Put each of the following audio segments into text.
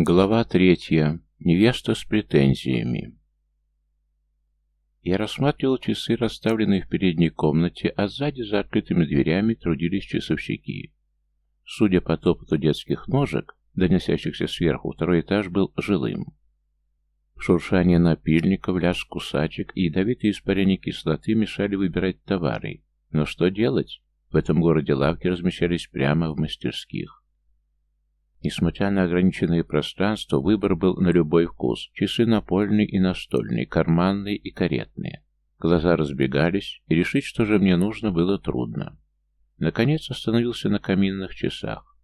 Глава третья. Невеста с претензиями. Я рассматривал часы, расставленные в передней комнате, а сзади за открытыми дверями трудились часовщики. Судя по топоту детских ножек, доносящихся сверху, второй этаж был жилым. Шуршание напильников, лязг кусачек и ядовитые испарения кислоты мешали выбирать товары. Но что делать? В этом городе лавки размещались прямо в мастерских. Несмотря на ограниченное пространство, выбор был на любой вкус. Часы напольные и настольные, карманные и каретные. Глаза разбегались, и решить, что же мне нужно, было трудно. Наконец остановился на каминных часах.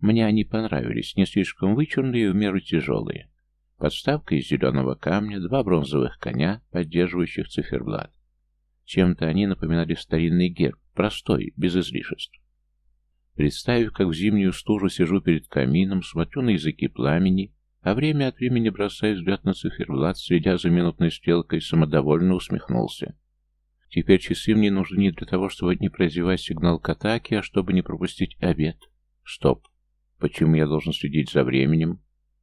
Мне они понравились, не слишком вычурные и в меру тяжелые. Подставка из зеленого камня, два бронзовых коня, поддерживающих циферблат. Чем-то они напоминали старинный герб, простой, без излишеств. Представив, как в зимнюю стужу сижу перед камином, смотрю на языки пламени, а время от времени бросаю взгляд на циферблат, следя за минутной стрелкой, самодовольно усмехнулся. Теперь часы мне нужны не для того, чтобы не прозевать сигнал к атаке, а чтобы не пропустить обед. Стоп. Почему я должен следить за временем?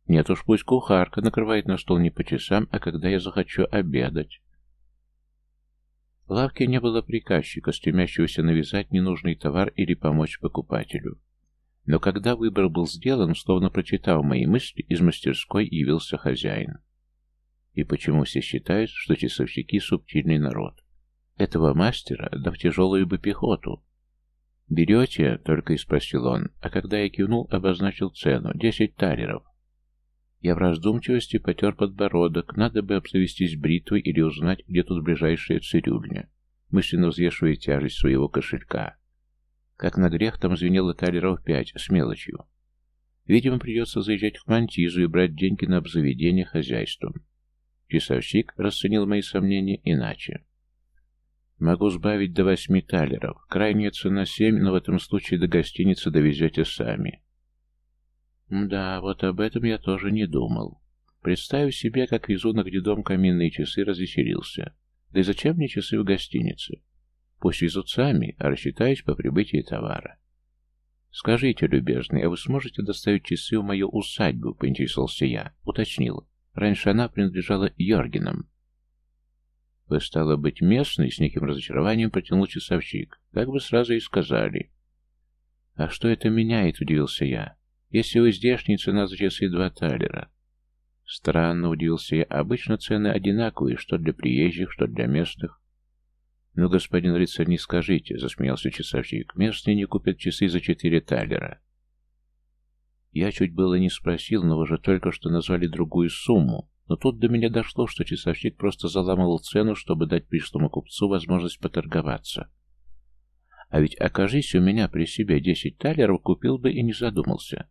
Нет уж, пусть кухарка накрывает на стол не по часам, а когда я захочу обедать. В лавке не было приказчика, стремящегося навязать ненужный товар или помочь покупателю. Но когда выбор был сделан, словно прочитав мои мысли, из мастерской явился хозяин. И почему все считают, что часовщики — субтильный народ? Этого мастера, да в тяжелую бы пехоту. «Берете?» — только и спросил он, а когда я кивнул, обозначил цену — десять талеров. Я в раздумчивости потер подбородок, надо бы обзавестись бритвой или узнать, где тут ближайшая цирюльня, мысленно взвешивая тяжесть своего кошелька. Как на грех там звенело талеров пять, с мелочью. Видимо, придется заезжать к Мантизу и брать деньги на обзаведение хозяйством. Часовщик расценил мои сомнения иначе. Могу сбавить до восьми талеров. Крайняя цена семь, но в этом случае до гостиницы довезете сами. Да, вот об этом я тоже не думал. Представив себе, как везу на гнедом каминные часы, развеселился. Да и зачем мне часы в гостинице? Пусть везут сами, а рассчитаюсь по прибытии товара. «Скажите, любезный, а вы сможете доставить часы в мою усадьбу?» — поинтересовался я. Уточнил. Раньше она принадлежала Йоргенам. «Вы, стало быть, местный?» — с неким разочарованием протянул часовщик. «Как бы сразу и сказали». «А что это меняет?» — удивился я. Если у здешней цена за часы два талера. Странно, удивился я. Обычно цены одинаковые, что для приезжих, что для местных. Ну, господин рыцарь, не скажите, засмеялся часовщик. Местные не купят часы за четыре талера. Я чуть было не спросил, но уже только что назвали другую сумму. Но тут до меня дошло, что часовщик просто заламывал цену, чтобы дать пришлому купцу возможность поторговаться. А ведь окажись у меня при себе десять талеров, купил бы и не задумался.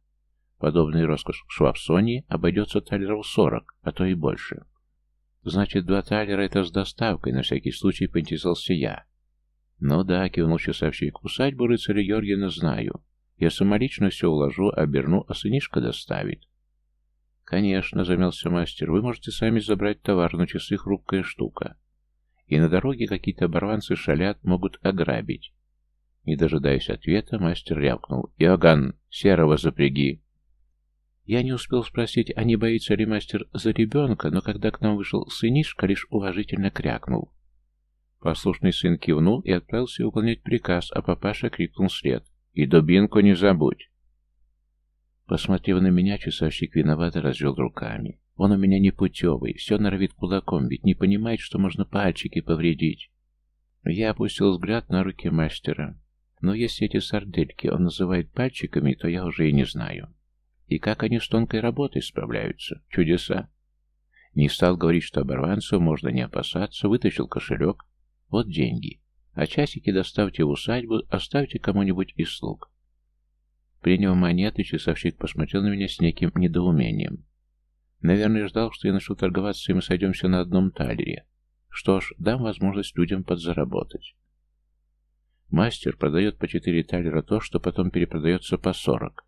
Подобный роскошь в Швабсонии обойдется талеров сорок, а то и больше. Значит, два талера это с доставкой, на всякий случай поинтересовался я. Ну да, кивнул часовщик, усадьбу рыцаря Георгиена знаю. Я самолично все уложу, оберну, а сынишка доставит. Конечно, замялся мастер, вы можете сами забрать товар, но часы хрупкая штука. И на дороге какие-то оборванцы шалят, могут ограбить. Не дожидаясь ответа, мастер рявкнул. «Иоганн, серого запряги!» Я не успел спросить, а не боится ли мастер за ребенка, но когда к нам вышел сынишка, лишь уважительно крякнул. Послушный сын кивнул и отправился выполнять приказ, а папаша крикнул след. «И дубинку не забудь!» Посмотрев на меня, часовщик виновато развел руками. Он у меня не путевый, все норовит кулаком, ведь не понимает, что можно пальчики повредить. Я опустил взгляд на руки мастера. Но если эти сардельки он называет пальчиками, то я уже и не знаю. И как они с тонкой работой справляются? Чудеса. Не стал говорить, что оборванцев можно не опасаться, вытащил кошелек. Вот деньги. А часики доставьте в усадьбу, оставьте кому-нибудь из слуг. Приняв монеты, часовщик посмотрел на меня с неким недоумением. Наверное, ждал, что я начну торговаться, и мы сойдемся на одном талере. Что ж, дам возможность людям подзаработать. Мастер продает по четыре талера то, что потом перепродается по сорок.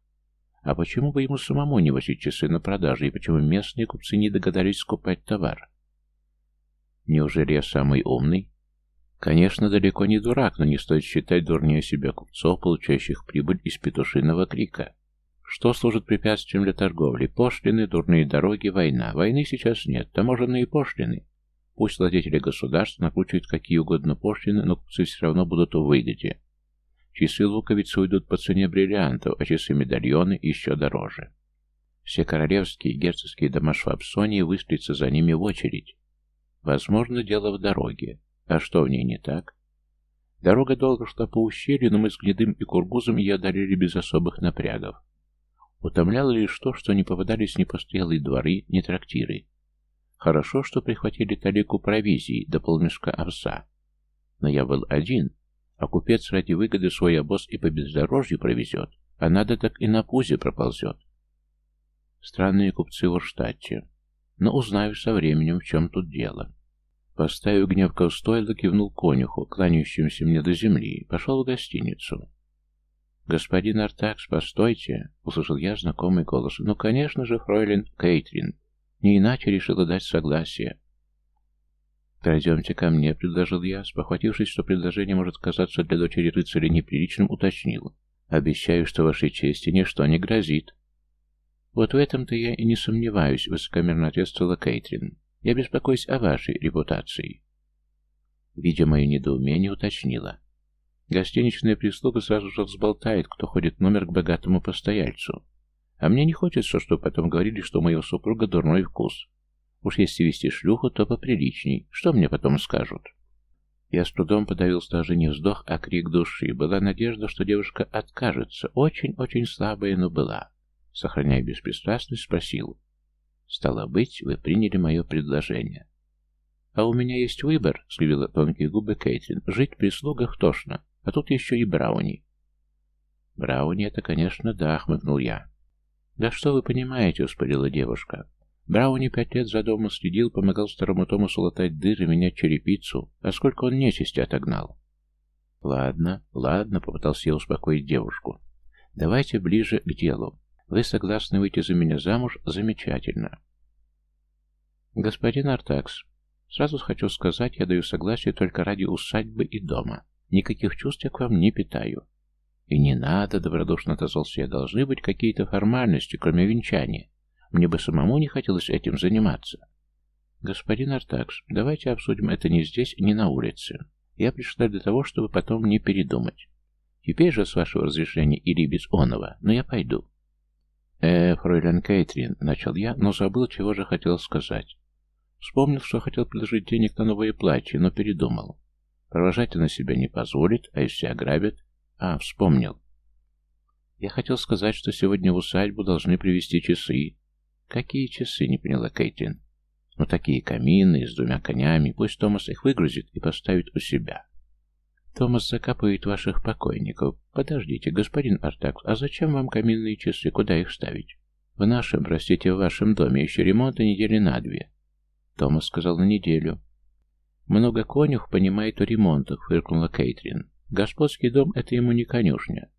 А почему бы ему самому не возить часы на продажу, и почему местные купцы не догадались скупать товар? Неужели я самый умный? Конечно, далеко не дурак, но не стоит считать дурнее себя купцов, получающих прибыль из петушиного крика. Что служит препятствием для торговли? Пошлины, дурные дороги, война. Войны сейчас нет, таможенные пошлины. Пусть владетели государства накручивают какие угодно пошлины, но купцы все равно будут в выгоде. Часы луковицы уйдут по цене бриллиантов, а часы-медальоны еще дороже. Все королевские и герцогские дома Швабсонии выстроятся за ними в очередь. Возможно, дело в дороге. А что в ней не так? Дорога долго шла по ущелью, но мы с Гнедым и Кургузом ее одолели без особых напрягов. Утомляло лишь то, что не попадались ни постоялые дворы, ни трактиры. Хорошо, что прихватили талику провизии до полмешка овса. Но я был один, а купец ради выгоды свой обоз и по бездорожью провезет, а надо так и на пузе проползет. Странные купцы в Урштадте. Но узнаю со временем, в чем тут дело. Поставив гневка в стойло, кивнул конюху, кланяющимся мне до земли, пошел в гостиницу. «Господин Артакс, постойте!» — услышал я знакомый голос. «Ну, конечно же, фройлен Кейтрин. Не иначе решила дать согласие». «Пройдемте ко мне», — предложил я, спохватившись, что предложение может казаться для дочери рыцаря неприличным, уточнил. «Обещаю, что вашей чести ничто не грозит». «Вот в этом-то я и не сомневаюсь», — высокомерно ответствовала Кейтрин. «Я беспокоюсь о вашей репутации». Видя мое недоумение, уточнила. Гостиничная прислуга сразу же взболтает, кто ходит в номер к богатому постояльцу. А мне не хочется, чтобы потом говорили, что у моего супруга дурной вкус. Уж если вести шлюху, то поприличней. Что мне потом скажут? Я с трудом подавил даже не вздох, а крик души. Была надежда, что девушка откажется. Очень-очень слабая, но была. Сохраняя беспристрастность, спросил. «Стало быть, вы приняли мое предложение». «А у меня есть выбор», — скривила тонкие губы Кейтрин. «Жить в прислугах тошно, а тут еще и Брауни». «Брауни — это, конечно, да», — хмыкнул я. «Да что вы понимаете», — успорила девушка. Брауни пять лет за домом следил, помогал старому Томасу латать дыры, менять черепицу. А сколько он нечисти отогнал? Ладно, ладно, попытался я успокоить девушку. Давайте ближе к делу. Вы согласны выйти за меня замуж? Замечательно. Господин Артакс, сразу хочу сказать, я даю согласие только ради усадьбы и дома. Никаких чувств я к вам не питаю. И не надо, добродушно отозвался я, должны быть какие-то формальности, кроме венчания. Мне бы самому не хотелось этим заниматься. Господин Артакс, давайте обсудим это не здесь, не на улице. Я пришла для того, чтобы потом не передумать. Теперь же, с вашего разрешения или без оного, но я пойду. «Э, фройлен Кейтрин», — начал я, но забыл, чего же хотел сказать. Вспомнил, что хотел предложить денег на новое платье, но передумал. Провожать она себя не позволит, а если ограбят... А, вспомнил. Я хотел сказать, что сегодня в усадьбу должны привезти часы. Какие часы, не поняла Кейтрин. Ну, такие каминные, с двумя конями. Пусть Томас их выгрузит и поставит у себя. Томас закапывает ваших покойников. Подождите, господин Артакс, а зачем вам каминные часы? Куда их ставить? В нашем, простите, в вашем доме еще ремонта недели на две. Томас сказал на неделю. Много конюх понимает о ремонтах, фыркнула Кейтрин. Господский дом — это ему не конюшня.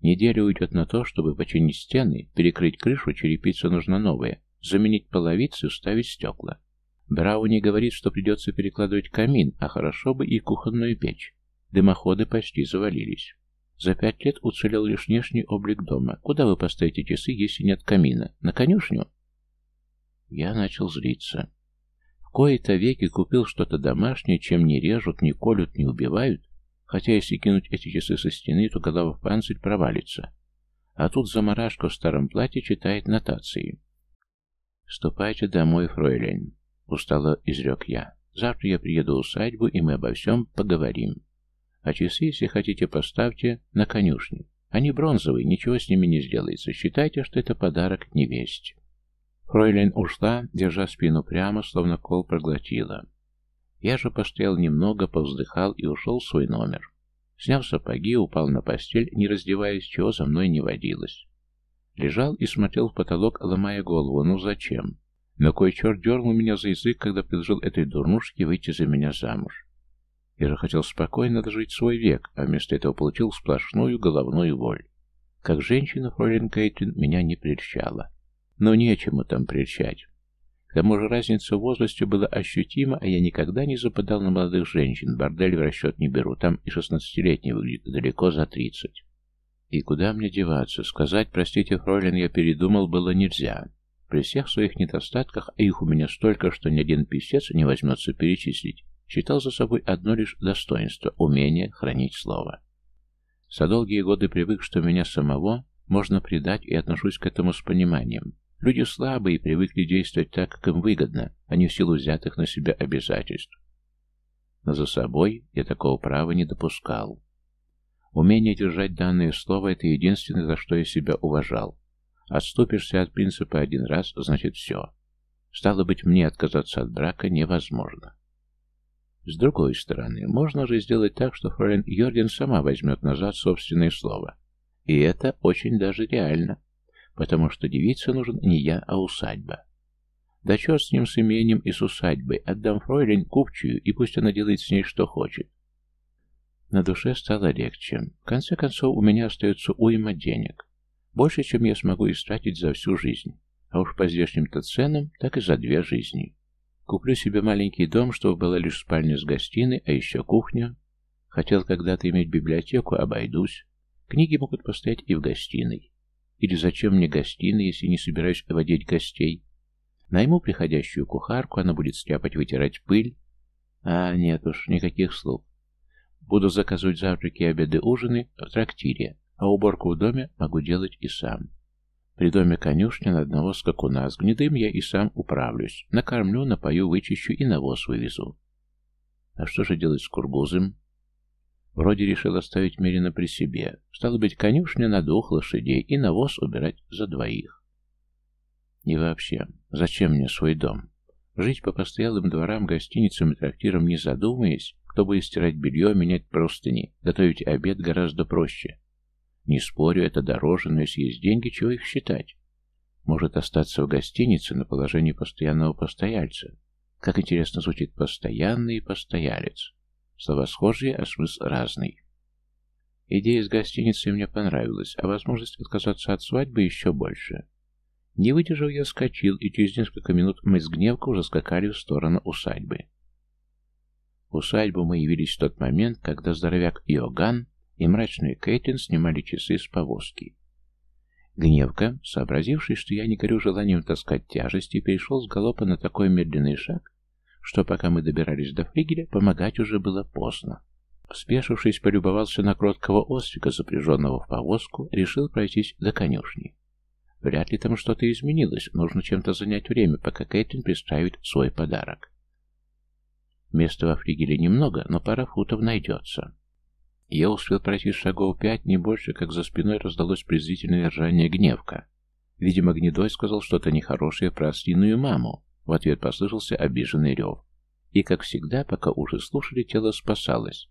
Неделя уйдет на то, чтобы починить стены, перекрыть крышу, черепица нужна новая, заменить половицы, уставить стекла. Брауни говорит, что придется перекладывать камин, а хорошо бы и кухонную печь. Дымоходы почти завалились. За пять лет уцелел лишь внешний облик дома. Куда вы поставите часы, если нет камина? На конюшню? Я начал злиться. В кои-то веки купил что-то домашнее, чем не режут, не колют, не убивают. Хотя если кинуть эти часы со стены, то голова в панцирь провалится. А тут заморашка в старом платье читает нотации. «Ступайте домой, фройлен», — устало изрек я. «Завтра я приеду в усадьбу, и мы обо всем поговорим». А часы, если хотите, поставьте на конюшне. Они бронзовые, ничего с ними не сделается. Считайте, что это подарок невесте. Фройлен ушла, держа спину прямо, словно кол проглотила. Я же постоял немного, повздыхал и ушел в свой номер. Сняв сапоги, упал на постель, не раздеваясь, чего за мной не водилось. Лежал и смотрел в потолок, ломая голову. Ну зачем? Но кой черт дернул меня за язык, когда предложил этой дурнушке выйти за меня замуж. Я же хотел спокойно дожить свой век, а вместо этого получил сплошную головную боль. Как женщина, фройлен Кейтлин меня не прельщала. Но нечему там прельщать. К тому же разница в возрасте была ощутима, а я никогда не западал на молодых женщин, бордель в расчет не беру, там и шестнадцатилетний выглядит далеко за тридцать. И куда мне деваться? Сказать, простите, фройлен, я передумал, было нельзя. При всех своих недостатках, а их у меня столько, что ни один писец не возьмется перечислить, считал за собой одно лишь достоинство – умение хранить слово. За долгие годы привык, что меня самого можно предать и отношусь к этому с пониманием. Люди слабые и привыкли действовать так, как им выгодно, а не в силу взятых на себя обязательств. Но за собой я такого права не допускал. Умение держать данное слово – это единственное, за что я себя уважал. Отступишься от принципа один раз, значит все. Стало быть, мне отказаться от брака невозможно. С другой стороны, можно же сделать так, что Фролен Йорген сама возьмет назад собственное слово. И это очень даже реально, потому что девице нужен не я, а усадьба. Да черт с ним с имением и с усадьбой, отдам Фройлен купчую, и пусть она делает с ней что хочет. На душе стало легче. В конце концов, у меня остается уйма денег. Больше, чем я смогу истратить за всю жизнь. А уж по здешним-то ценам, так и за две жизни. Куплю себе маленький дом, чтобы была лишь спальня с гостиной, а еще кухня. Хотел когда-то иметь библиотеку, обойдусь. Книги могут постоять и в гостиной. Или зачем мне гостиная, если не собираюсь водить гостей? Найму приходящую кухарку, она будет стряпать, вытирать пыль. А, нет уж, никаких слуг. Буду заказывать завтраки, обеды, ужины в трактире, а уборку в доме могу делать и сам. При доме конюшня на одного скакуна. С гнедым я и сам управлюсь. Накормлю, напою, вычищу и навоз вывезу. А что же делать с кургузом? Вроде решил оставить Мерина при себе. Стало быть, конюшня на двух лошадей и навоз убирать за двоих. И вообще, зачем мне свой дом? Жить по постоялым дворам, гостиницам и трактирам не задумываясь, кто будет стирать белье, менять простыни, готовить обед гораздо проще. Не спорю, это дороже, но если есть деньги, чего их считать? Может остаться в гостинице на положении постоянного постояльца. Как интересно звучит «постоянный постоялец». Слова схожие, а смысл разный. Идея с гостиницей мне понравилась, а возможность отказаться от свадьбы еще больше. Не выдержав, я вскочил, и через несколько минут мы с гневкой уже скакали в сторону усадьбы. Усадьбу мы явились в тот момент, когда здоровяк Иоганн и мрачный Кейтлин снимали часы с повозки. Гневка, сообразивший, что я не горю желанием таскать тяжести, перешел с галопа на такой медленный шаг, что пока мы добирались до флигеля, помогать уже было поздно. Спешившись, полюбовался на кроткого ослика, запряженного в повозку, решил пройтись до конюшни. Вряд ли там что-то изменилось, нужно чем-то занять время, пока Кейтлин пристраивает свой подарок. Места во флигеле немного, но пара футов найдется. Я успел пройти шагов пять, не больше, как за спиной раздалось презрительное ржание гневка. Видимо, Гнедой сказал что-то нехорошее про ослиную маму. В ответ послышался обиженный рев. И, как всегда, пока уши слушали, тело спасалось.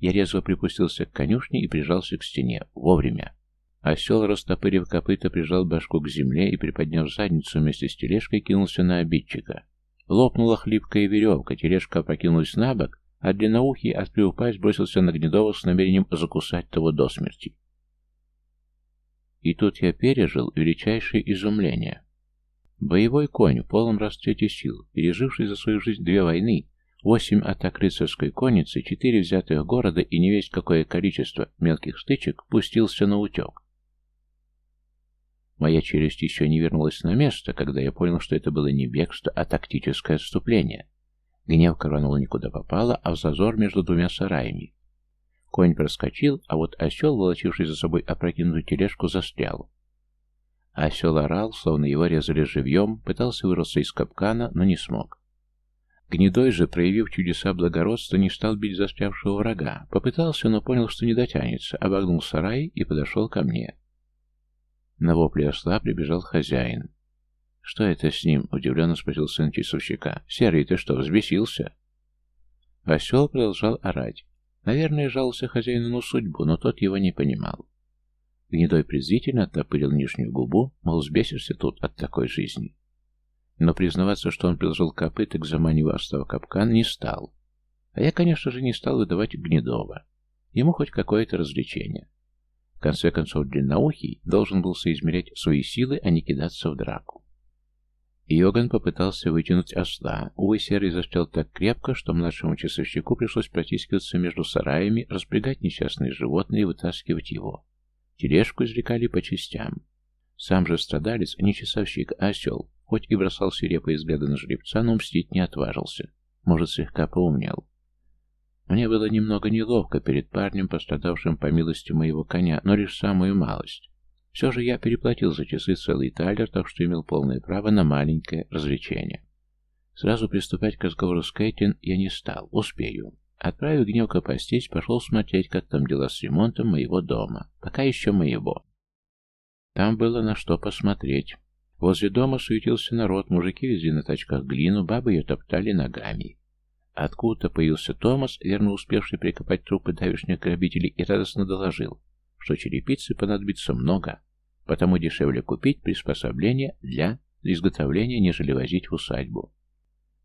Я резво припустился к конюшне и прижался к стене. Вовремя. Осел, растопырив копыта, прижал башку к земле и, приподняв задницу вместе с тележкой, кинулся на обидчика. Лопнула хлипкая веревка, тележка опрокинулась на бок, а длинноухий, открыв пасть, бросился на Гнедова с намерением закусать того до смерти. И тут я пережил величайшее изумление. Боевой конь в полном расцвете сил, переживший за свою жизнь две войны, восемь атак рыцарской конницы, четыре взятых города и не весть какое количество мелких стычек, пустился на утек. Моя челюсть еще не вернулась на место, когда я понял, что это было не бегство, а тактическое отступление. Гнев рванул никуда попало, а в зазор между двумя сараями. Конь проскочил, а вот осел, волочивший за собой опрокинутую тележку, застрял. Осел орал, словно его резали живьем, пытался вырваться из капкана, но не смог. Гнедой же, проявив чудеса благородства, не стал бить застрявшего врага. Попытался, но понял, что не дотянется, обогнул сарай и подошел ко мне. На вопли осла прибежал хозяин. «Что это с ним?» — удивленно спросил сын часовщика. «Серый, ты что, взбесился?» Осел продолжал орать. Наверное, жаловался хозяину на судьбу, но тот его не понимал. Гнедой презрительно оттопырил нижнюю губу, мол, сбесишься тут от такой жизни. Но признаваться, что он приложил копыта к заманиву в капкан, не стал. А я, конечно же, не стал выдавать Гнедова. Ему хоть какое-то развлечение. В конце концов, длинноухий должен был соизмерять свои силы, а не кидаться в драку. Йоган попытался вытянуть осла. Увы, серый застрял так крепко, что младшему часовщику пришлось протискиваться между сараями, распрягать несчастное животное и вытаскивать его. Тележку извлекали по частям. Сам же страдалец, не часовщик, а осел, хоть и бросал свирепые взгляды на жеребца, но мстить не отважился. Может, слегка поумнел. Мне было немного неловко перед парнем, пострадавшим по милости моего коня, но лишь самую малость. Все же я переплатил за часы целый талер, так что имел полное право на маленькое развлечение. Сразу приступать к разговору с Кейтин я не стал, успею. Отправив гневка постись, пошел смотреть, как там дела с ремонтом моего дома. Пока еще моего. Там было на что посмотреть. Возле дома суетился народ, мужики везли на тачках глину, бабы ее топтали ногами. Откуда-то появился Томас, верно успевший прикопать трупы давешних грабителей, и радостно доложил, что черепицы понадобится много, потому дешевле купить приспособление для изготовления, нежели возить в усадьбу.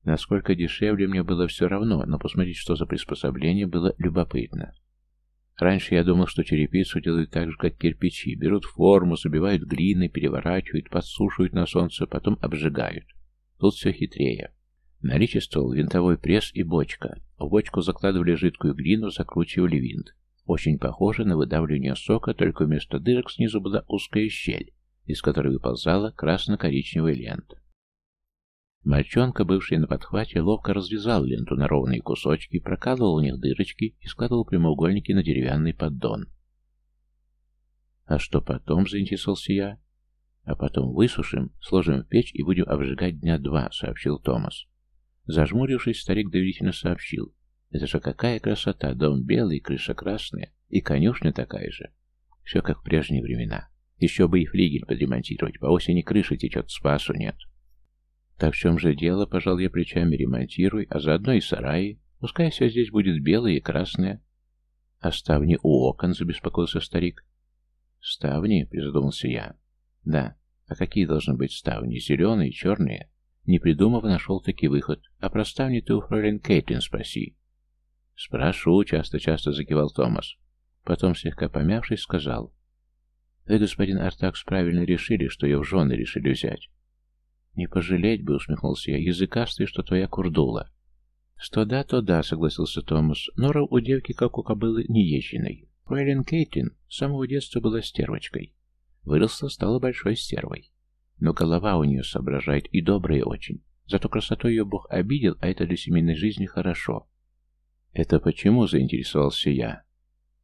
Насколько дешевле мне было все равно, но посмотреть, что за приспособление, было любопытно. Раньше я думал, что черепицу делают так же, как кирпичи. Берут форму, забивают глиной, переворачивают, подсушивают на солнце, потом обжигают. Тут все хитрее. Наличествовал винтовой пресс и бочка. В бочку закладывали жидкую глину, закручивали винт. Очень похоже на выдавливание сока, только вместо дырок снизу была узкая щель, из которой выползала красно-коричневая лента. Мальчонка, бывший на подхвате, ловко развязал ленту на ровные кусочки, прокалывал в них дырочки и складывал прямоугольники на деревянный поддон. «А что потом?» — заинтересовался я. «А потом высушим, сложим в печь и будем обжигать дня два», — сообщил Томас. Зажмурившись, старик доверительно сообщил. «Это же какая красота! Дом белый, крыша красная, и конюшня такая же. Все как в прежние времена. Еще бы и флигель подремонтировать, по осени крыша течет, спасу нет». Так в чем же дело, пожал я плечами, ремонтируй, а заодно и сараи. Пускай все здесь будет белое и красное. А ставни у окон, забеспокоился старик. Ставни, призадумался я. Да, а какие должны быть ставни? Зеленые, черные? Не придумав, нашел таки выход. А про ставни ты у фройлен Кейтлин спроси. Спрошу, часто-часто закивал Томас. Потом, слегка помявшись, сказал. Вы, господин Артакс, правильно решили, что ее в жены решили взять. «Не пожалеть бы», — усмехнулся я, — «языкастый, что твоя курдула». «Что да, то да», — согласился Томас. «Нора у девки, как у кобылы, не езжиной. Фрейлин Кейтлин с самого детства была стервочкой. Выросла, стала большой стервой. Но голова у нее соображает и добрая очень. Зато красоту ее Бог обидел, а это для семейной жизни хорошо». «Это почему?» — заинтересовался я.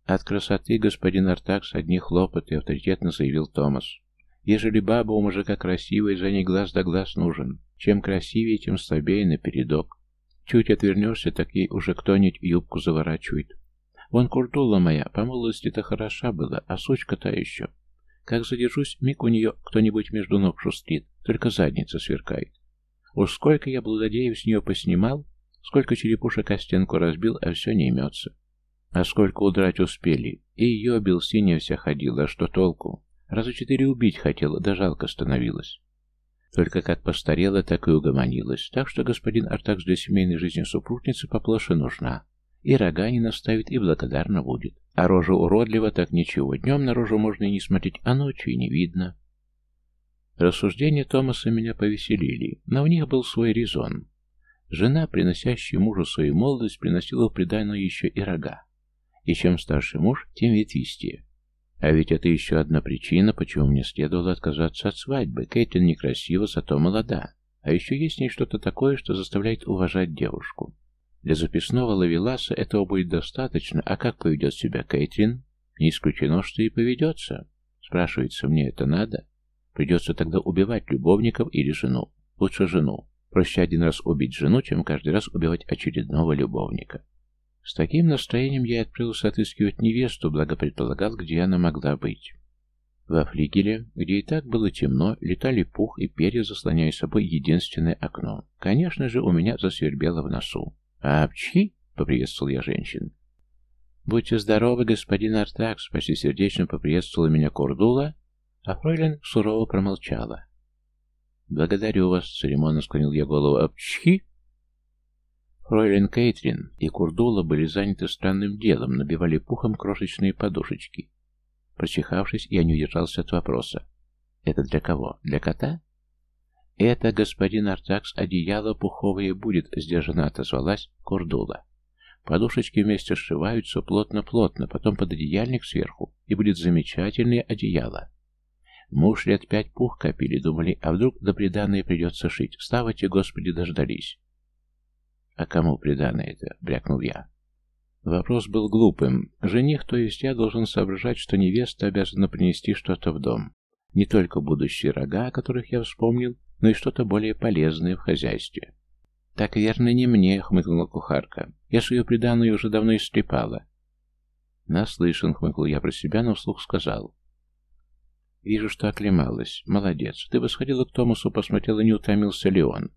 «От красоты господин Артакс одни хлопоты», — авторитетно заявил Томас. Ежели баба у мужика красивая, за ней глаз да глаз нужен. Чем красивее, тем слабее напередок. Чуть отвернешься, так ей уже кто-нибудь юбку заворачивает. Вон куртула моя, по молодости-то хороша была, а сучка-то еще. Как задержусь, миг у нее кто-нибудь между ног шустрит, только задница сверкает. Уж сколько я блудодеев с нее поснимал, сколько черепушек о стенку разбил, а все не имется. А сколько удрать успели. И ее бил, синяя вся ходила, а что толку? Раза четыре убить хотела, да жалко становилось. Только как постарела, так и угомонилась. Так что господин Артакс для семейной жизни супружницы поплоше нужна. И рога не наставит, и благодарна будет. А рожа уродлива, так ничего. Днем на рожу можно и не смотреть, а ночью и не видно. Рассуждения Томаса меня повеселили, но в них был свой резон. Жена, приносящая мужу свою молодость, приносила в приданное еще и рога. И чем старше муж, тем ветвистее. А ведь это еще одна причина, почему мне следовало отказаться от свадьбы. Кейтлин некрасива, зато молода. А еще есть в ней что-то такое, что заставляет уважать девушку. Для записного лавеласа этого будет достаточно, а как поведет себя Кейтлин? Не исключено, что и поведется. Спрашивается, мне это надо? Придется тогда убивать любовников или жену. Лучше жену. Проще один раз убить жену, чем каждый раз убивать очередного любовника. С таким настроением я отправился отыскивать невесту, благо предполагал, где она могла быть. Во флигеле, где и так было темно, летали пух и перья, заслоняя собой единственное окно. Конечно же, у меня засвербело в носу. «Апчхи!» — поприветствовал я женщин. «Будьте здоровы, господин Артакс!» — почти сердечно поприветствовала меня Курдула, а фройлен сурово промолчала. «Благодарю вас!» — церемонно склонил я голову. «Апчхи!» Фройлен Кейтрин и Курдула были заняты странным делом, набивали пухом крошечные подушечки. Прочихавшись, я не удержался от вопроса. «Это для кого? Для кота?» «Это, господин Артакс, одеяло пуховое будет», — сдержанно отозвалась Курдула. Подушечки вместе сшиваются плотно-плотно, потом под одеяльник сверху, и будет замечательное одеяло. Муж лет пять пух копили, думали, а вдруг до приданное придется шить. Ставайте, Господи, дождались. «А кому приданное-то?» — брякнул я. Вопрос был глупым. Жених, то есть я, должен соображать, что невеста обязана принести что-то в дом. Не только будущие рога, о которых я вспомнил, но и что-то более полезное в хозяйстве. «Так верно не мне», — хмыкнула кухарка. «Я свою приданную уже давно истрепала». «Наслышан», — хмыкнул я про себя, но вслух сказал. «Вижу, что оклемалась. Молодец. Ты бы сходила к Томасу, посмотрела, не утомился ли он».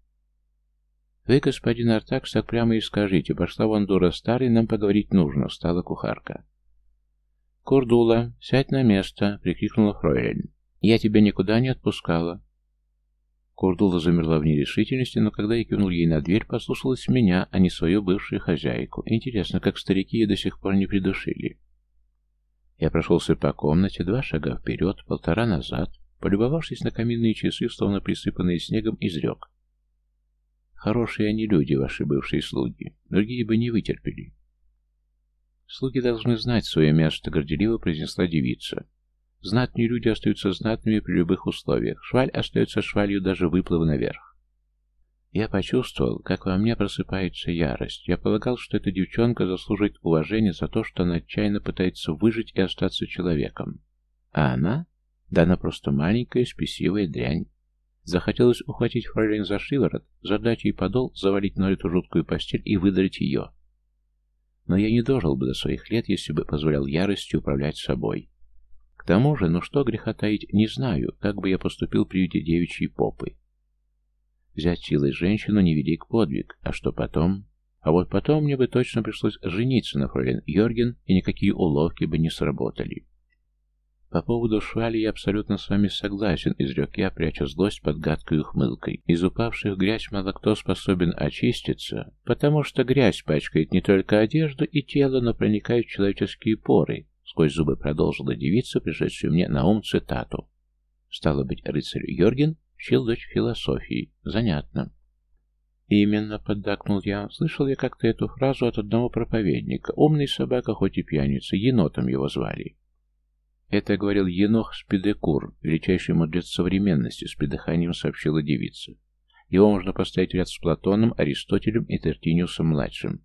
«Вы, господин Артакс, так прямо и скажите. Пошла вон дура старый, нам поговорить нужно», — стала кухарка. «Курдула, сядь на место!» — прикрикнула Фройлен. «Я тебя никуда не отпускала. Курдула замерла в нерешительности, но когда я кивнул ей на дверь, послушалась меня, а не свою бывшую хозяйку. Интересно, как старики ее до сих пор не придушили. Я прошелся по комнате, два шага вперед, полтора назад, полюбовавшись на каминные часы, словно присыпанные снегом, изрек. Хорошие они люди, ваши бывшие слуги. Другие бы не вытерпели. Слуги должны знать свое место, горделиво произнесла девица. Знатные люди остаются знатными при любых условиях. Шваль остается швалью, даже выплыв наверх. Я почувствовал, как во мне просыпается ярость. Я полагал, что эта девчонка заслуживает уважения за то, что она отчаянно пытается выжить и остаться человеком. А она? Да она просто маленькая, спесивая дрянь. Захотелось ухватить фройлен за шиворот, задать ей подол, завалить на эту жуткую постель и выдрать ее. Но я не дожил бы до своих лет, если бы позволял яростью управлять собой. К тому же, ну что греха таить, не знаю, как бы я поступил при виде девичьей попы. Взять силой женщину невелик подвиг, а что потом? А вот потом мне бы точно пришлось жениться на фройлен Йорген, и никакие уловки бы не сработали. По поводу швали я абсолютно с вами согласен, изрек я, пряча злость под гадкой ухмылкой. Из упавших грязь мало кто способен очиститься, потому что грязь пачкает не только одежду и тело, но проникает в человеческие поры, Сквозь зубы продолжила девица, пришедшую мне на ум цитату. Стало быть, рыцарь Йорген учил дочь философии. Занятно. «Именно», — поддакнул я. Слышал я как-то эту фразу от одного проповедника. Умный собака, хоть и пьяница, енотом его звали. Это говорил Енох Спидекур, величайший мудрец современности, с придыханием сообщила девица. Его можно поставить ряд с Платоном, Аристотелем и Тертиниусом-младшим.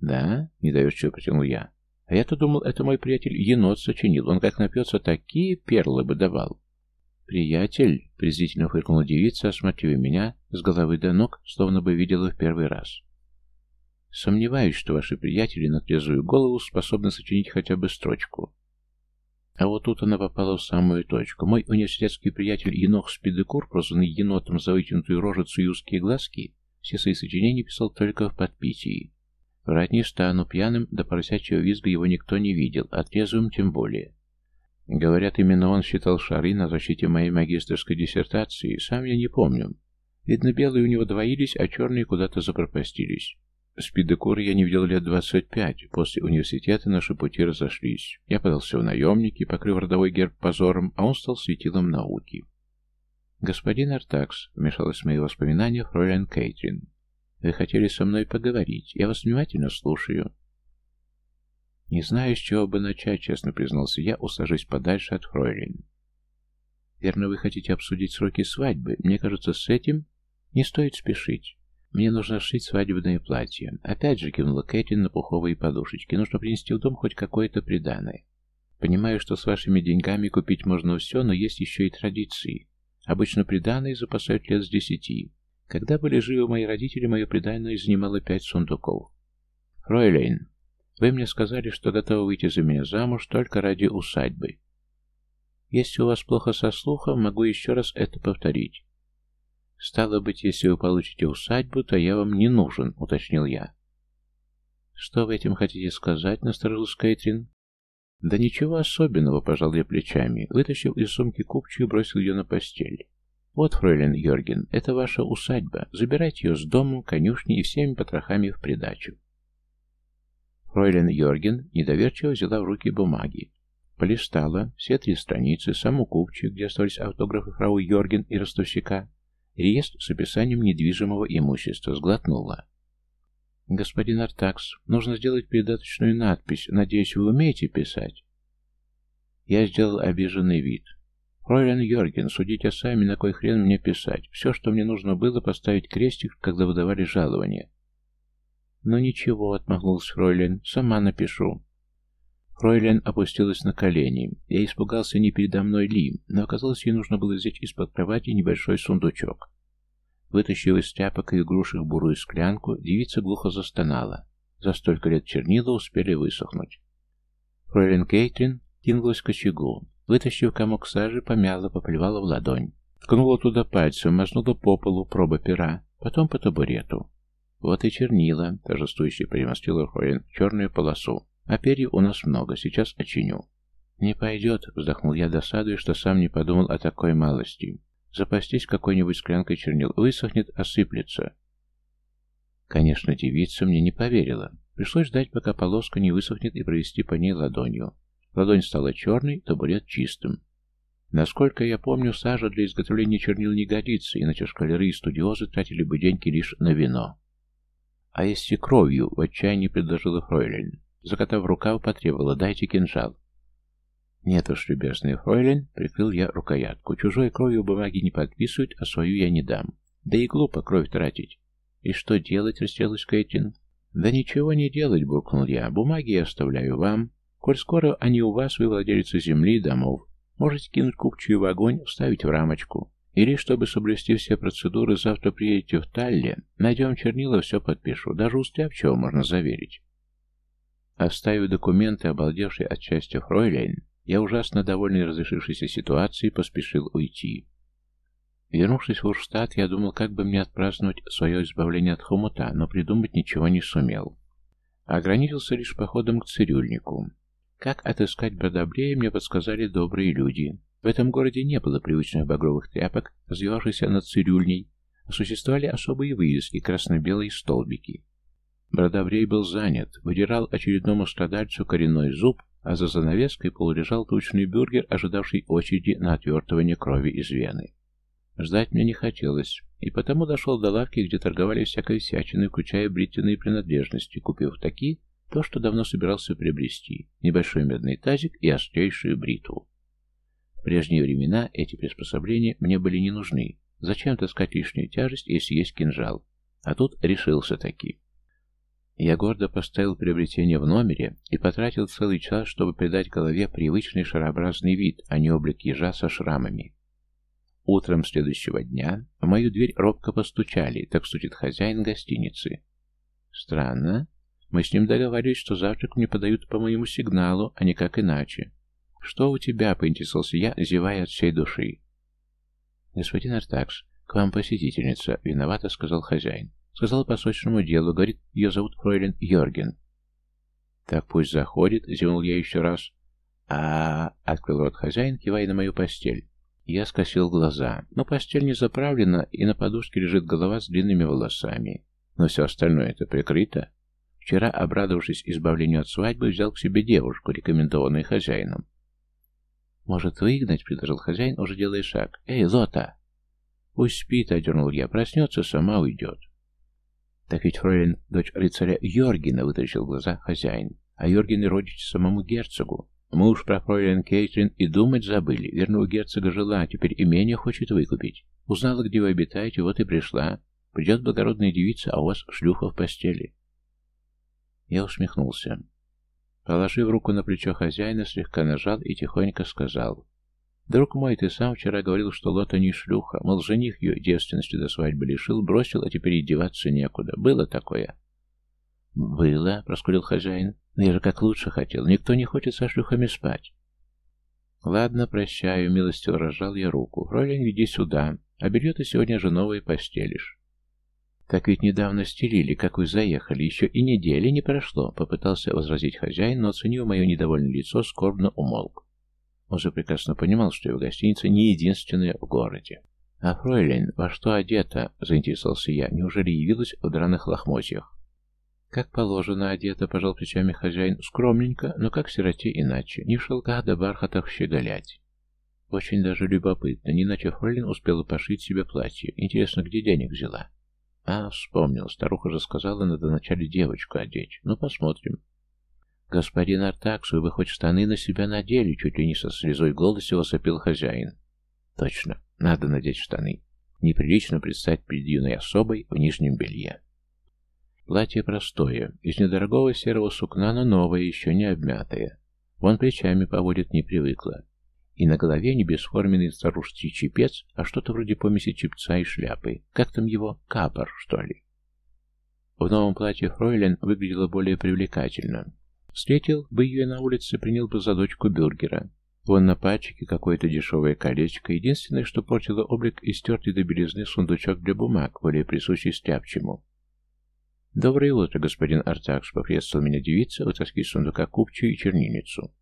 «Да?» — недоверчиво протянул я. А я-то думал, это мой приятель енот сочинил. Он как напьется, такие перлы бы давал. «Приятель», — презрительно фыркнула девица, осматривая меня с головы до ног, словно бы видела в первый раз. «Сомневаюсь, что ваши приятели на трезвую голову способны сочинить хотя бы строчку». А вот тут она попала в самую точку. Мой университетский приятель Енох Спидекур, прозванный енотом за вытянутую рожицу и узкие глазки, все свои сочинения писал только в подпитии. Врать не стану, пьяным до поросячьего визга его никто не видел, а тем более. Говорят, именно он считал шары на защите моей магистрской диссертации, сам я не помню. Видно, белые у него двоились, а черные куда-то запропастились. Спидекур я не видел лет двадцать пять. После университета наши пути разошлись. Я подался в наемники, покрыв родовой герб позором, а он стал светилом науки. «Господин Артакс», — вмешалась в мои воспоминания фройлен Кейтрин, вы хотели со мной поговорить. Я вас внимательно слушаю. Не знаю, с чего бы начать, честно признался я, усаживаясь подальше от Фройлин. Верно, вы хотите обсудить сроки свадьбы. Мне кажется, с этим не стоит спешить. Мне нужно сшить свадебное платье. Опять же кивнула Кэтлин на пуховые подушечки. Нужно принести в дом хоть какое-то приданое. Понимаю, что с вашими деньгами купить можно все, но есть еще и традиции. Обычно приданые запасают лет с десяти. Когда были живы мои родители, мое преданное занимало пять сундуков. «Фройлейн, вы мне сказали, что готовы выйти за меня замуж только ради усадьбы. Если у вас плохо со слухом, могу еще раз это повторить. Стало быть, если вы получите усадьбу, то я вам не нужен», — уточнил я. «Что вы этим хотите сказать?» — насторожилась Кэтрин. «Да ничего особенного», — пожал я плечами, вытащив из сумки купчую и бросил ее на постель. «Вот, фройлен Йорген, это ваша усадьба. Забирайте ее с домом, конюшней и всеми потрохами в придачу». Фройлен Йорген недоверчиво взяла в руки бумаги. Полистала все три страницы, саму купчу, где остались автографы фрау Йорген и ростовщика, реестр с описанием недвижимого имущества, сглотнула. «Господин Артакс, нужно сделать передаточную надпись. Надеюсь, вы умеете писать?» Я сделал обиженный вид. «Фройлен Йорген, судите сами, на кой хрен мне писать. Все, что мне нужно было, поставить крестик, когда выдавали жалование». «Ну ничего», — отмахнулась Фройлен, — «сама напишу». Фройлен опустилась на колени. Я испугался не передо мной ли, но оказалось, ей нужно было взять из-под кровати небольшой сундучок. Вытащив из тряпок и игрушек бурую склянку, девица глухо застонала. За столько лет чернила успели высохнуть. Фройлен Кейтрин кинулась к очагу. Вытащив комок сажи, помяла, поплевала в ладонь. Ткнула туда пальцем, мазнула по полу проба пера, потом по табурету. Вот и чернила, торжествующе примостила Фройлен черную полосу. А перьев у нас много, сейчас очиню. Не пойдет, вздохнул я, досадуя, что сам не подумал о такой малости. Запастись какой-нибудь склянкой чернил, высохнет, осыплется. Конечно, девица мне не поверила. Пришлось ждать, пока полоска не высохнет и провести по ней ладонью. Ладонь стала черной, табурет чистым. Насколько я помню, сажа для изготовления чернил не годится, иначе шкалеры и студиозы тратили бы деньги лишь на вино. А если кровью, в отчаянии предложила Фройлен. Закатав рукав, потребовала «дайте кинжал». «Нет уж, любезный фройлен», — прикрыл я рукоятку. «Чужой кровью бумаги не подписывают, а свою я не дам. Да и глупо кровь тратить». «И что делать?» — растерялась Кэйтин. «Да ничего не делать», — буркнул я. «Бумаги я оставляю вам. Коль скоро они у вас, вы владельцы земли и домов. Можете кинуть купчую в огонь, вставить в рамочку. Или, чтобы соблюсти все процедуры, завтра приедете в Талле, найдем чернила, все подпишу. Даже устряпчиво можно заверить». Оставив документы, обалдевший от счастья Фройлейн, я, ужасно довольный разрешившейся ситуацией, поспешил уйти. Вернувшись в Урштадт, я думал, как бы мне отпраздновать свое избавление от хомута, но придумать ничего не сумел. Ограничился лишь походом к цирюльнику. Как отыскать Бродобрея, мне подсказали добрые люди. В этом городе не было привычных багровых тряпок, развивавшихся над цирюльней, а существовали особые вывески, красно-белые столбики. Бродобрей был занят, выдирал очередному страдальцу коренной зуб, а за занавеской полулежал тучный бюргер, ожидавший очереди на отвертывание крови из вены. Ждать мне не хотелось, и потому дошел до лавки, где торговали всякой всячиной, включая бритвенные принадлежности, купив такие, то, что давно собирался приобрести, небольшой медный тазик и острейшую бритву. В прежние времена эти приспособления мне были не нужны. Зачем таскать лишнюю тяжесть, если есть кинжал? А тут решился таки. Я гордо поставил приобретение в номере и потратил целый час, чтобы придать голове привычный шарообразный вид, а не облик ежа со шрамами. Утром следующего дня в мою дверь робко постучали, так стучит хозяин гостиницы. Странно. Мы с ним договорились, что завтрак мне подают по моему сигналу, а не как иначе. «Что у тебя?» — поинтересовался я, зевая от всей души. «Господин Артакс, к вам посетительница», — виновато сказал хозяин. Сказал по срочному делу, говорит, ее зовут Фройлен Йорген. Так пусть заходит, зевнул я еще раз. а, -а, -а открыл рот хозяин, кивая на мою постель. Я скосил глаза. Но постель не заправлена, и на подушке лежит голова с длинными волосами. Но все остальное это прикрыто. Вчера, обрадовавшись избавлению от свадьбы, взял к себе девушку, рекомендованную хозяином. «Может, выгнать?» — предложил хозяин, уже делая шаг. «Эй, Лота!» «Пусть спит», — одернул я. «Проснется, сама уйдет». Так ведь фройлен дочь рыцаря Йоргена, вытащил глаза хозяин. А Йорген и родич самому герцогу. Мы уж про фройлен Кейтрин и думать забыли. Верного герцога жила, а теперь имение хочет выкупить. Узнала, где вы обитаете, вот и пришла. Придет благородная девица, а у вас шлюха в постели. Я усмехнулся. Положив руку на плечо хозяина, слегка нажал и тихонько сказал. Друг мой, ты сам вчера говорил, что Лота не шлюха, мол, жених ее девственности до свадьбы лишил, бросил, а теперь и деваться некуда. Было такое? Было, проскурил хозяин. Но я же как лучше хотел. Никто не хочет со шлюхами спать. Ладно, прощаю, милостиво разжал я руку. Фройлен, иди сюда. А белье ты сегодня же новое постелишь. Так ведь недавно стелили, как вы заехали, еще и недели не прошло, попытался возразить хозяин, но, оценив мое недовольное лицо, скорбно умолк. Он же прекрасно понимал, что его гостиница не единственная в городе. «А фройлен, во что одета?» — заинтересовался я. «Неужели явилась в драных лохмотьях?» «Как положено одета», — пожал плечами хозяин. «Скромненько, но как сироте иначе. Не в шелках да бархатах щеголять». Очень даже любопытно. Не иначе фройлен успела пошить себе платье. Интересно, где денег взяла? А, вспомнил. Старуха же сказала, надо вначале девочку одеть. Ну, посмотрим. «Господин Артакс, вы бы хоть штаны на себя надели?» Чуть ли не со слезой в голосе хозяин. «Точно, надо надеть штаны. Неприлично предстать перед юной особой в нижнем белье». Платье простое, из недорогого серого сукна, но новое, еще не обмятое. Вон плечами поводит не привыкла. И на голове не бесформенный старушечий чепец, а что-то вроде помеси чепца и шляпы. Как там его? Капор, что ли? В новом платье Фройлен выглядела более привлекательно. Встретил бы ее на улице, принял бы за дочку бюргера. Вон на пальчике какое-то дешевое колечко. Единственное, что портило облик, истертый до белизны сундучок для бумаг, более присущий стряпчему. «Доброе утро, господин Артакс», — поприветствовал меня девица, вытаскивая из сундука купчую и чернильницу.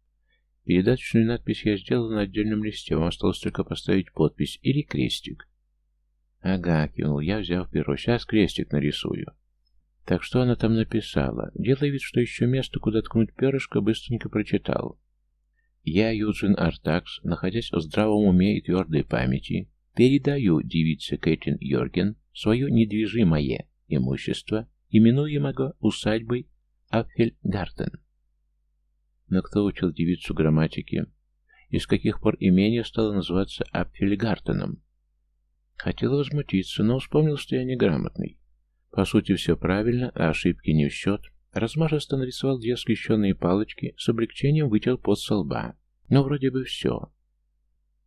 Передаточную надпись я сделал на отдельном листе, вам осталось только поставить подпись или крестик. «Ага», — кивнул я, взяв перо, — «сейчас крестик нарисую». Так что она там написала? Делая вид, что еще место, куда ткнуть перышко, быстренько прочитал. Я, Юджин Артакс, находясь в здравом уме и твердой памяти, передаю девице Кэтлин Йорген свое недвижимое имущество, именуемого усадьбой Апфельгартен. Но кто учил девицу грамматике? И с каких пор имение стало называться Апфельгартеном? Хотел возмутиться, но вспомнил, что я неграмотный. По сути, все правильно, а ошибки не в счет. Размашисто нарисовал две скрещенные палочки, с облегчением вытер под со лба. Но вроде бы все.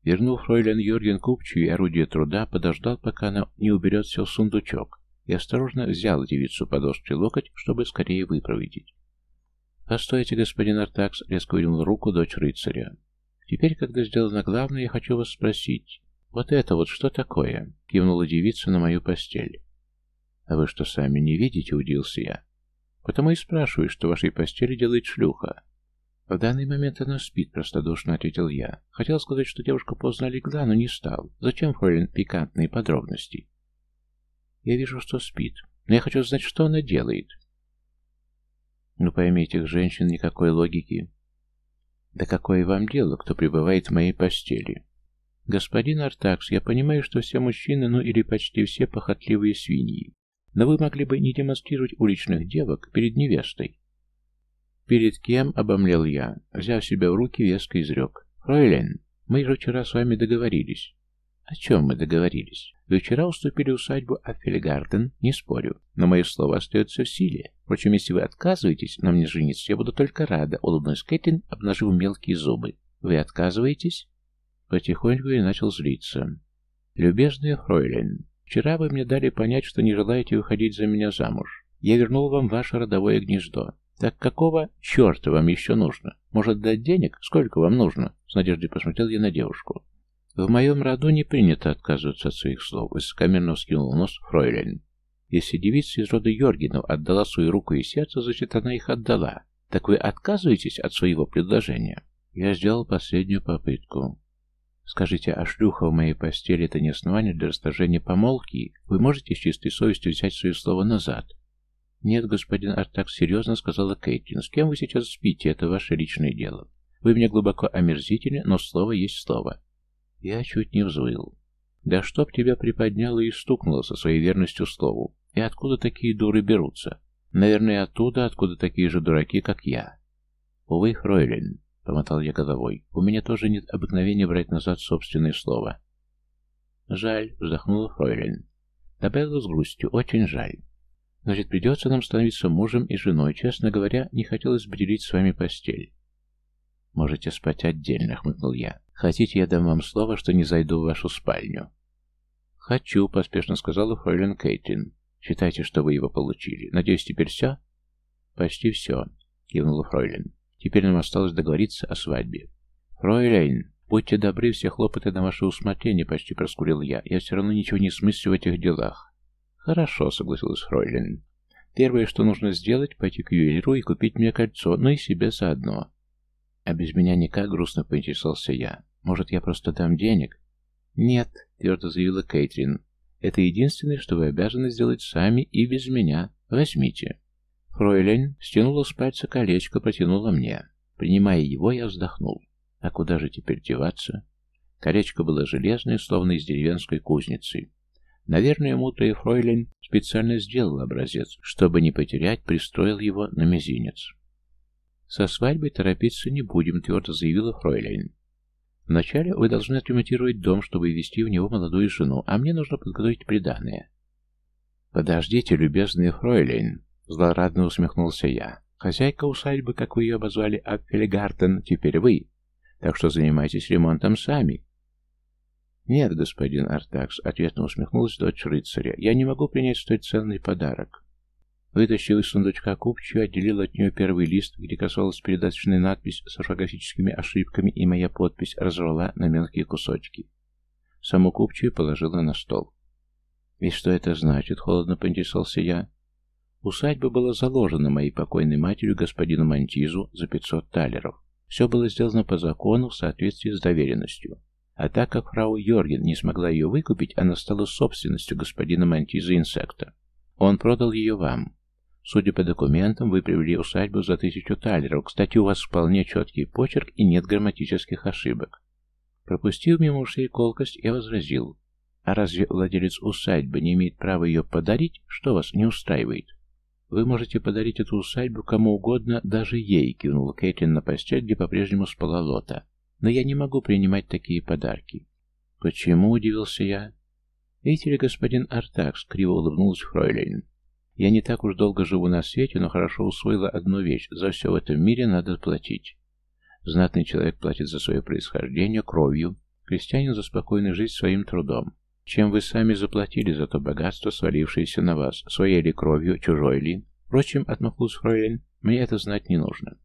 Вернув Фройлен Йорген Купчу и орудие труда, подождал, пока она не уберет все в сундучок, и осторожно взял девицу под острый локоть, чтобы скорее выпроводить. «Постойте, господин Артакс», — резко вынул руку дочь рыцаря. «Теперь, когда сделано главное, я хочу вас спросить. Вот это вот что такое?» — кивнула девица на мою постель. «А вы что, сами не видите?» — удивился я. «Потому и спрашиваю, что в вашей постели делает шлюха». «В данный момент она спит», — простодушно ответил я. Хотел сказать, что девушка поздно легла, но не стал. Зачем, Фройлен, пикантные подробности? «Я вижу, что спит. Но я хочу знать, что она делает». «Ну, пойми, этих женщин никакой логики». «Да какое вам дело, кто пребывает в моей постели?» «Господин Артакс, я понимаю, что все мужчины, ну или почти все похотливые свиньи. Но вы могли бы не демонстрировать уличных девок перед невестой. Перед кем обомлел я, взяв себя в руки, веско изрек. Фройлен, мы же вчера с вами договорились. О чем мы договорились? Вы вчера уступили усадьбу Аффельгарден, не спорю, но мое слово остается в силе. Впрочем, если вы отказываетесь на мне жениться, я буду только рада, улыбнулась Кэтлин, обнажив мелкие зубы. Вы отказываетесь? Потихоньку я начал злиться. Любезная Фройлен, Вчера вы мне дали понять, что не желаете выходить за меня замуж. Я вернул вам ваше родовое гнездо. Так какого черта вам еще нужно? Может, дать денег? Сколько вам нужно?» С надеждой посмотрел я на девушку. «В моем роду не принято отказываться от своих слов», — высокомерно вскинул нос Фройлен. «Если девица из рода Йоргинов отдала свою руку и сердце, значит, она их отдала. Так вы отказываетесь от своего предложения?» Я сделал последнюю попытку. Скажите, а шлюха в моей постели — это не основание для расторжения помолвки? Вы можете с чистой совестью взять свое слово назад? Нет, господин Артак, серьезно сказала Кейтлин. С кем вы сейчас спите, это ваше личное дело. Вы мне глубоко омерзительны, но слово есть слово. Я чуть не взвыл. Да чтоб тебя приподняло и стукнуло со своей верностью слову. И откуда такие дуры берутся? Наверное, оттуда, откуда такие же дураки, как я. Увы, Фройлен, — помотал я головой. «У меня тоже нет обыкновения брать назад собственное слово». «Жаль», — вздохнула Фройлен. Добавила с грустью. «Очень жаль. Значит, придется нам становиться мужем и женой. Честно говоря, не хотелось бы делить с вами постель». «Можете спать отдельно», — хмыкнул я. «Хотите, я дам вам слово, что не зайду в вашу спальню?» «Хочу», — поспешно сказала Фройлен Кейтин. «Считайте, что вы его получили. Надеюсь, теперь все?» «Почти все», — кивнула Фройлен. Теперь нам осталось договориться о свадьбе. Фройлейн, будьте добры, все хлопоты на ваше усмотрение, почти проскурил я. Я все равно ничего не смыслю в этих делах. Хорошо, согласилась Фройлейн. Первое, что нужно сделать, пойти к ювелиру и купить мне кольцо, но и себе заодно. А без меня никак грустно поинтересовался я. Может, я просто дам денег? Нет, твердо заявила Кейтрин. Это единственное, что вы обязаны сделать сами и без меня. Возьмите. Фройлен стянула с пальца колечко, протянула мне. Принимая его, я вздохнул. А куда же теперь деваться? Колечко было железное, словно из деревенской кузницы. Наверное, мудрый фройлен специально сделал образец, чтобы не потерять, пристроил его на мизинец. «Со свадьбой торопиться не будем», — твердо заявила фройлен. «Вначале вы должны отремонтировать дом, чтобы ввести в него молодую жену, а мне нужно подготовить приданое». «Подождите, любезный фройлен», — злорадно усмехнулся я. «Хозяйка усадьбы, как вы ее обозвали, Апфельгартен, теперь вы. Так что занимайтесь ремонтом сами. «Нет, господин Артакс», — ответно усмехнулась дочь рыцаря, — «я не могу принять столь ценный подарок». Вытащив из сундучка купчую, отделил от нее первый лист, где касалась передаточная надпись с орфографическими ошибками, и моя подпись разорвала на мелкие кусочки. Саму купчую положила на стол. «И что это значит?» — холодно поинтересовался я. Усадьба была заложена моей покойной матерью господину Мантизу за пятьсот талеров. Все было сделано по закону в соответствии с доверенностью. А так как фрау Йорген не смогла ее выкупить, она стала собственностью господина Мантиза Инсекта. Он продал ее вам. Судя по документам, вы привели усадьбу за тысячу талеров. Кстати, у вас вполне четкий почерк и нет грамматических ошибок. Пропустив мимо ушей колкость, я возразил. А разве владелец усадьбы не имеет права ее подарить? Что вас не устраивает? Вы можете подарить эту усадьбу кому угодно, даже ей, кивнул Кейтлин на постель, где по-прежнему спала Лота. Но я не могу принимать такие подарки. Почему, удивился я. Видите ли, господин Артакс, криво улыбнулась Фройлейн. Я не так уж долго живу на свете, но хорошо усвоила одну вещь. За все в этом мире надо платить. Знатный человек платит за свое происхождение кровью, крестьянин за спокойную жизнь своим трудом. Чем вы сами заплатили за то богатство, свалившееся на вас, своей ли кровью, чужой ли? Впрочем, отмахнулся Фройлен, мне это знать не нужно.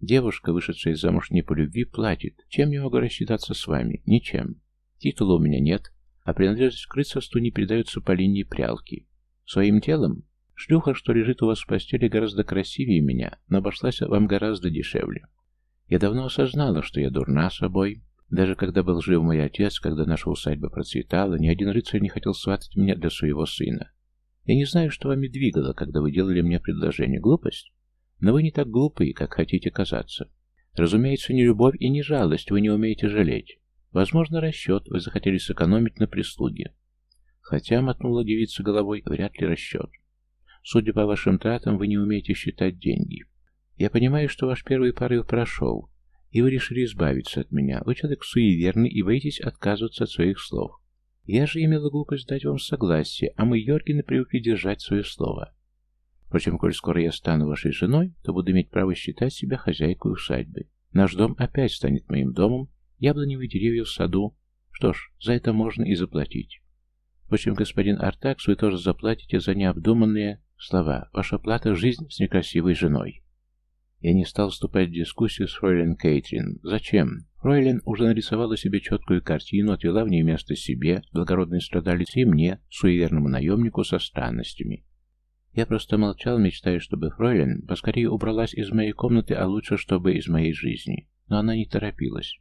Девушка, вышедшая замуж не по любви, платит. Чем я могу рассчитаться с вами? Ничем. Титула у меня нет, а принадлежность к рыцарству не передается по линии прялки. Своим телом? Шлюха, что лежит у вас в постели, гораздо красивее меня, но обошлась вам гораздо дешевле. Я давно осознала, что я дурна собой. Даже когда был жив мой отец, когда наша усадьба процветала, ни один рыцарь не хотел сватать меня для своего сына. Я не знаю, что вами двигало, когда вы делали мне предложение. Глупость? Но вы не так глупые, как хотите казаться. Разумеется, не любовь и не жалость, вы не умеете жалеть. Возможно, расчет, вы захотели сэкономить на прислуге. Хотя, мотнула девица головой, вряд ли расчет. Судя по вашим тратам, вы не умеете считать деньги. Я понимаю, что ваш первый порыв прошел, и вы решили избавиться от меня. Вы человек суеверный и боитесь отказываться от своих слов. Я же имела глупость дать вам согласие, а мы, Йоргены, привыкли держать свое слово. Впрочем, коль скоро я стану вашей женой, то буду иметь право считать себя хозяйкой усадьбы. Наш дом опять станет моим домом, яблоневые деревья в саду. Что ж, за это можно и заплатить. Впрочем, господин Артакс, вы тоже заплатите за необдуманные слова. Ваша плата — жизнь с некрасивой женой. Я не стал вступать в дискуссию с Фройлен Кейтрин. Зачем? Фройлен уже нарисовала себе четкую картину, отвела в ней место себе, благородной страдалице и мне, суеверному наемнику со странностями. Я просто молчал, мечтая, чтобы Фройлен поскорее убралась из моей комнаты, а лучше, чтобы из моей жизни. Но она не торопилась.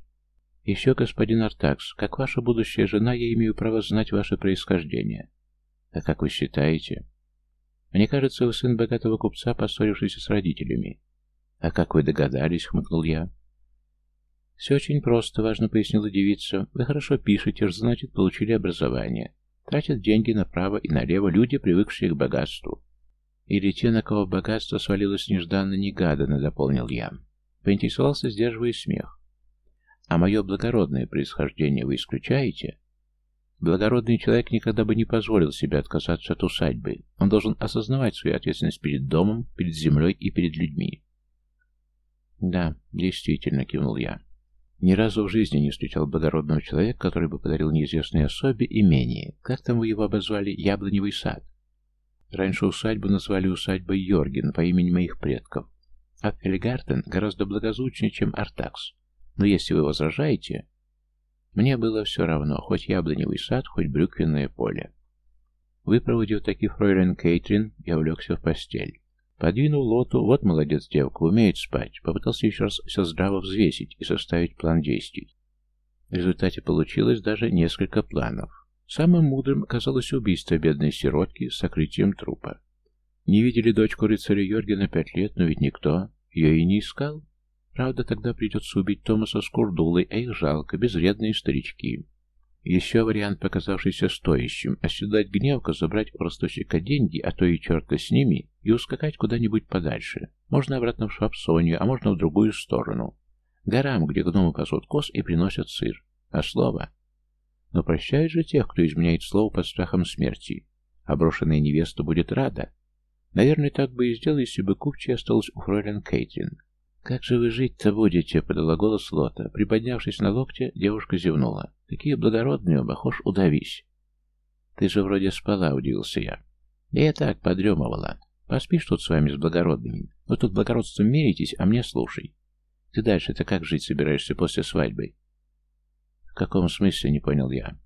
«Еще, господин Артакс, как ваша будущая жена, я имею право знать ваше происхождение». «А как вы считаете?» «Мне кажется, вы сын богатого купца, поссорившийся с родителями». «А как вы догадались?» — хмыкнул я. «Все очень просто», — важно пояснила девица. «Вы хорошо пишете, значит, получили образование. Тратят деньги направо и налево люди, привыкшие к богатству. Или те, на кого богатство свалилось нежданно-негаданно, дополнил я. Поинтересовался, сдерживая смех. А мое благородное происхождение вы исключаете? Благородный человек никогда бы не позволил себе отказаться от усадьбы. Он должен осознавать свою ответственность перед домом, перед землей и перед людьми. Да, действительно, кивнул я. Ни разу в жизни не встречал благородного человека, который бы подарил неизвестной особе имение. Как там вы его обозвали? Яблоневый сад. Раньше усадьбу назвали усадьбой Йорген по имени моих предков. А Фельгартен гораздо благозвучнее, чем Артакс. Но если вы возражаете... Мне было все равно, хоть яблоневый сад, хоть брюквенное поле. Выпроводив таки фройлен Кейтрин, я улегся в постель. Подвинул лоту, вот молодец девка, умеет спать. Попытался еще раз все здраво взвесить и составить план действий. В результате получилось даже несколько планов. Самым мудрым оказалось убийство бедной сиротки с сокрытием трупа. Не видели дочку рыцаря Йоргена пять лет, но ведь никто ее и не искал. Правда, тогда придется убить Томаса с Курдулой, а их жалко, безвредные старички. Еще вариант, показавшийся стоящим, оседлать гневка, забрать у росточека деньги, а то и черта с ними, и ускакать куда-нибудь подальше. Можно обратно в Шапсонию, а можно в другую сторону. Горам, где гномы пасут коз и приносят сыр. А слово? Но прощают же тех, кто изменяет слово под страхом смерти. А брошенная невеста будет рада. Наверное, так бы и сделал, если бы Купчи осталась у фройлен Кейтлин. «Как же вы жить-то будете?» — подала голос Лота. Приподнявшись на локте, девушка зевнула. «Такие благородные оба, хошь удавись». «Ты же вроде спала», — удивился я. «Я так подремывала. Поспишь тут с вами с благородными. Вы тут благородством меритесь, а мне слушай. Ты дальше-то как жить собираешься после свадьбы?» «В каком смысле?» — не понял я.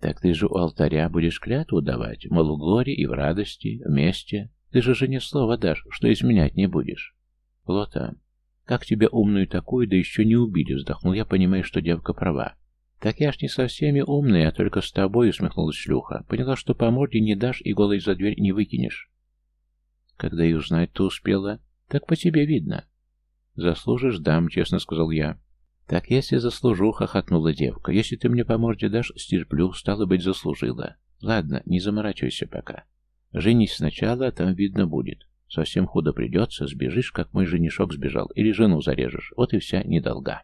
«Так ты же у алтаря будешь клятву давать, мол, в горе и в радости, вместе. Ты же жене слово дашь, что изменять не будешь». «Лота, «Как тебя умную такую, да еще не убили?» Вздохнул я, понимая, что девка права. «Так я ж не со всеми умная, а только с тобой», — усмехнулась шлюха. «Поняла, что по морде не дашь и голой за дверь не выкинешь». «Когда и узнать-то успела?» «Так по тебе видно». «Заслужишь, дам», — честно сказал я. «Так если заслужу», — хохотнула девка. «Если ты мне по морде дашь, стерплю, стало быть, заслужила. Ладно, не заморачивайся пока. Женись сначала, а там видно будет. Совсем худо придется, сбежишь, как мой женишок сбежал, или жену зарежешь. Вот и вся недолга.